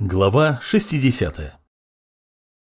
Глава 60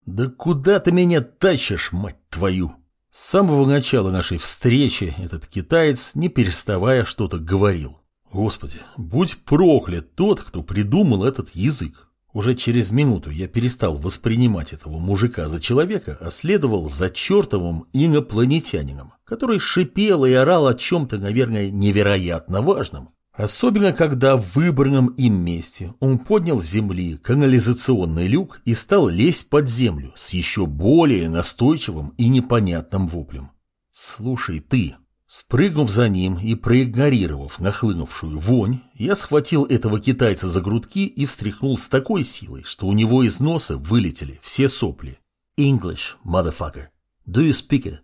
«Да куда ты меня тащишь, мать твою?» С самого начала нашей встречи этот китаец, не переставая, что-то говорил. Господи, будь проклят тот, кто придумал этот язык. Уже через минуту я перестал воспринимать этого мужика за человека, а следовал за чертовым инопланетянином, который шипел и орал о чем-то, наверное, невероятно важном. Особенно, когда в выбранном им месте он поднял земли канализационный люк и стал лезть под землю с еще более настойчивым и непонятным воплем. «Слушай, ты!» Спрыгнув за ним и проигнорировав нахлынувшую вонь, я схватил этого китайца за грудки и встряхнул с такой силой, что у него из носа вылетели все сопли. «English, motherfucker. Do you speak it?»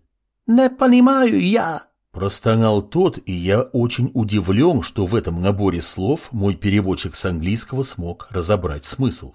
«Не понимаю я!» Простонал тот, и я очень удивлен, что в этом наборе слов мой переводчик с английского смог разобрать смысл.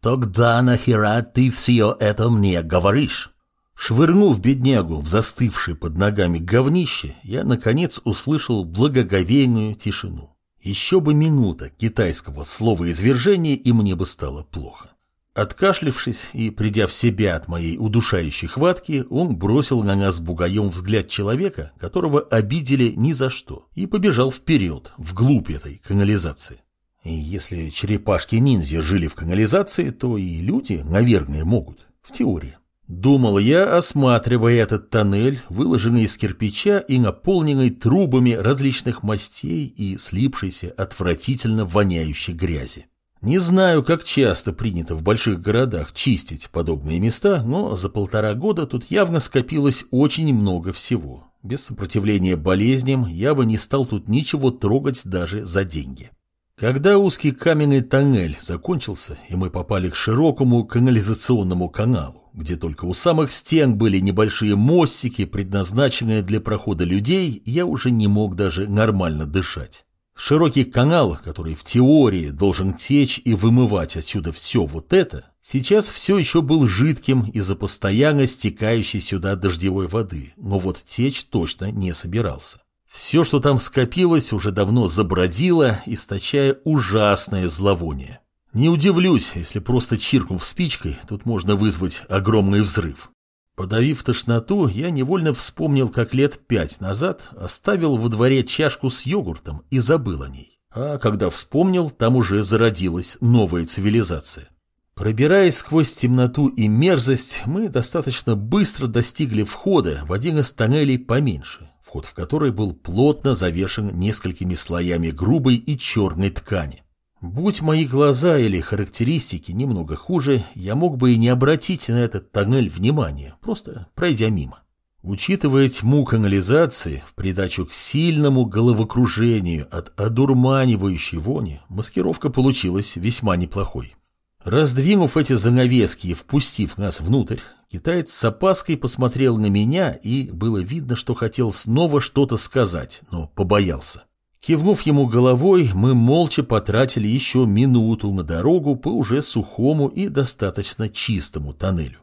«Тогда нахера ты все это мне говоришь?» Швырнув беднягу в застывшее под ногами говнище, я, наконец, услышал благоговейную тишину. Еще бы минута китайского слова извержения, и мне бы стало плохо. Откашлившись и придя в себя от моей удушающей хватки, он бросил на нас бугаем взгляд человека, которого обидели ни за что, и побежал вперед, вглубь этой канализации. И если черепашки-ниндзя жили в канализации, то и люди, наверное, могут, в теории. Думал я, осматривая этот тоннель, выложенный из кирпича и наполненный трубами различных мастей и слипшейся отвратительно воняющей грязи. Не знаю, как часто принято в больших городах чистить подобные места, но за полтора года тут явно скопилось очень много всего. Без сопротивления болезням я бы не стал тут ничего трогать даже за деньги. Когда узкий каменный тоннель закончился, и мы попали к широкому канализационному каналу, где только у самых стен были небольшие мостики, предназначенные для прохода людей, я уже не мог даже нормально дышать. Широкий канал, который в теории должен течь и вымывать отсюда все вот это, сейчас все еще был жидким из-за постоянно стекающей сюда дождевой воды, но вот течь точно не собирался. Все, что там скопилось, уже давно забродило, источая ужасное зловоние. Не удивлюсь, если просто чиркнув спичкой, тут можно вызвать огромный взрыв. Подавив тошноту, я невольно вспомнил, как лет пять назад оставил во дворе чашку с йогуртом и забыл о ней. А когда вспомнил, там уже зародилась новая цивилизация. Пробираясь сквозь темноту и мерзость, мы достаточно быстро достигли входа в один из тоннелей поменьше, вход в который был плотно завершен несколькими слоями грубой и черной ткани. Будь мои глаза или характеристики немного хуже, я мог бы и не обратить на этот тоннель внимания, просто пройдя мимо. Учитывая тьму канализации, в придачу к сильному головокружению от одурманивающей вони, маскировка получилась весьма неплохой. Раздвинув эти занавески и впустив нас внутрь, китаец с опаской посмотрел на меня, и было видно, что хотел снова что-то сказать, но побоялся. Кивнув ему головой, мы молча потратили еще минуту на дорогу по уже сухому и достаточно чистому тоннелю.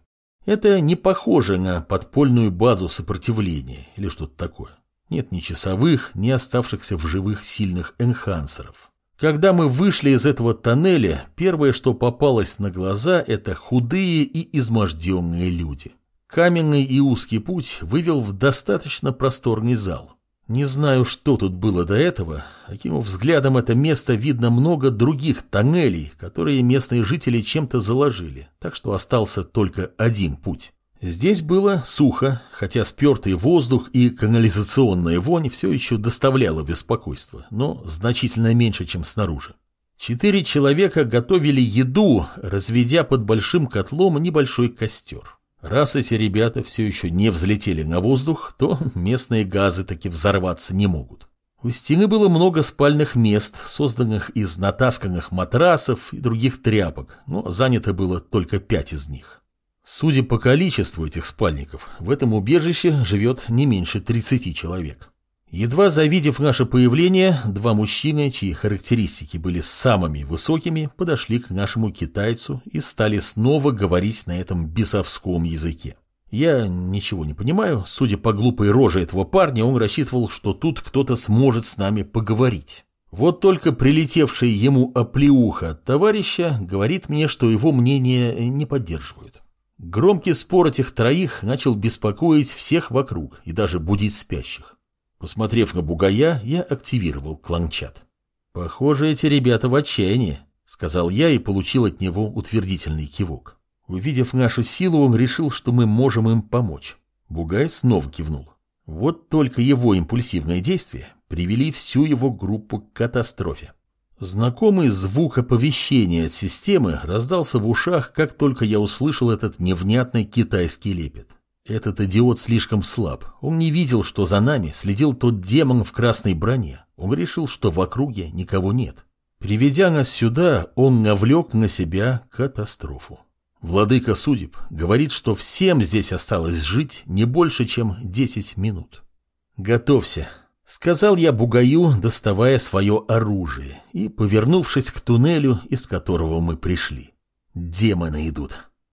Это не похоже на подпольную базу сопротивления или что-то такое. Нет ни часовых, ни оставшихся в живых сильных энхансеров. Когда мы вышли из этого тоннеля, первое, что попалось на глаза, это худые и изможденные люди. Каменный и узкий путь вывел в достаточно просторный зал. Не знаю, что тут было до этого. Окинув взглядом это место, видно много других тоннелей, которые местные жители чем-то заложили, так что остался только один путь. Здесь было сухо, хотя спертый воздух и канализационная вонь все еще доставляло беспокойство, но значительно меньше, чем снаружи. Четыре человека готовили еду, разведя под большим котлом небольшой костер. Раз эти ребята все еще не взлетели на воздух, то местные газы таки взорваться не могут. У стены было много спальных мест, созданных из натасканных матрасов и других тряпок, но занято было только пять из них. Судя по количеству этих спальников, в этом убежище живет не меньше 30 человек. Едва завидев наше появление, два мужчины, чьи характеристики были самыми высокими, подошли к нашему китайцу и стали снова говорить на этом бесовском языке. Я ничего не понимаю, судя по глупой роже этого парня, он рассчитывал, что тут кто-то сможет с нами поговорить. Вот только прилетевший ему оплеуха товарища говорит мне, что его мнение не поддерживают. Громкий спор этих троих начал беспокоить всех вокруг и даже будить спящих. Посмотрев на бугая, я активировал кланчат. «Похоже, эти ребята в отчаянии», — сказал я и получил от него утвердительный кивок. Увидев нашу силу, он решил, что мы можем им помочь. Бугай снова кивнул. Вот только его импульсивные действия привели всю его группу к катастрофе. Знакомый звук оповещения от системы раздался в ушах, как только я услышал этот невнятный китайский лепет. Этот идиот слишком слаб. Он не видел, что за нами следил тот демон в красной броне. Он решил, что в округе никого нет. Приведя нас сюда, он навлек на себя катастрофу. Владыка судеб говорит, что всем здесь осталось жить не больше, чем 10 минут. «Готовься», Сказал я Бугаю, доставая свое оружие и повернувшись к туннелю, из которого мы пришли. Демоны идут.